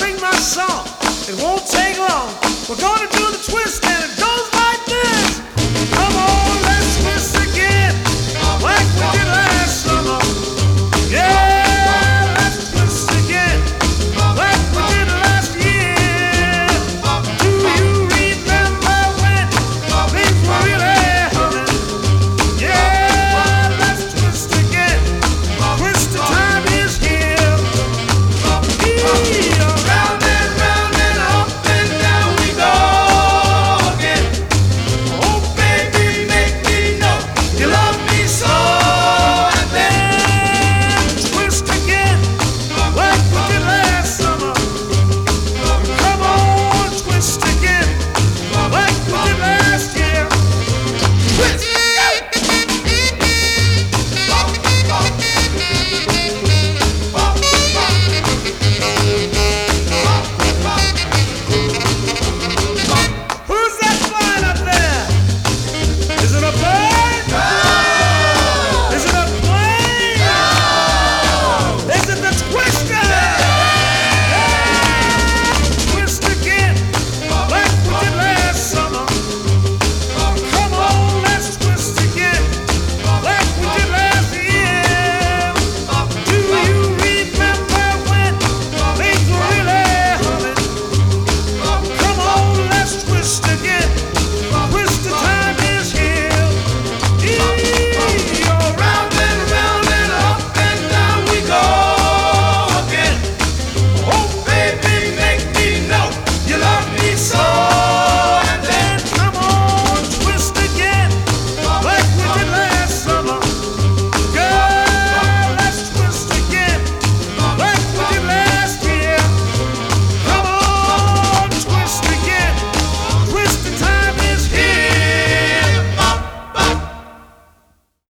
sing my song. It won't take long. We're gonna do the twist and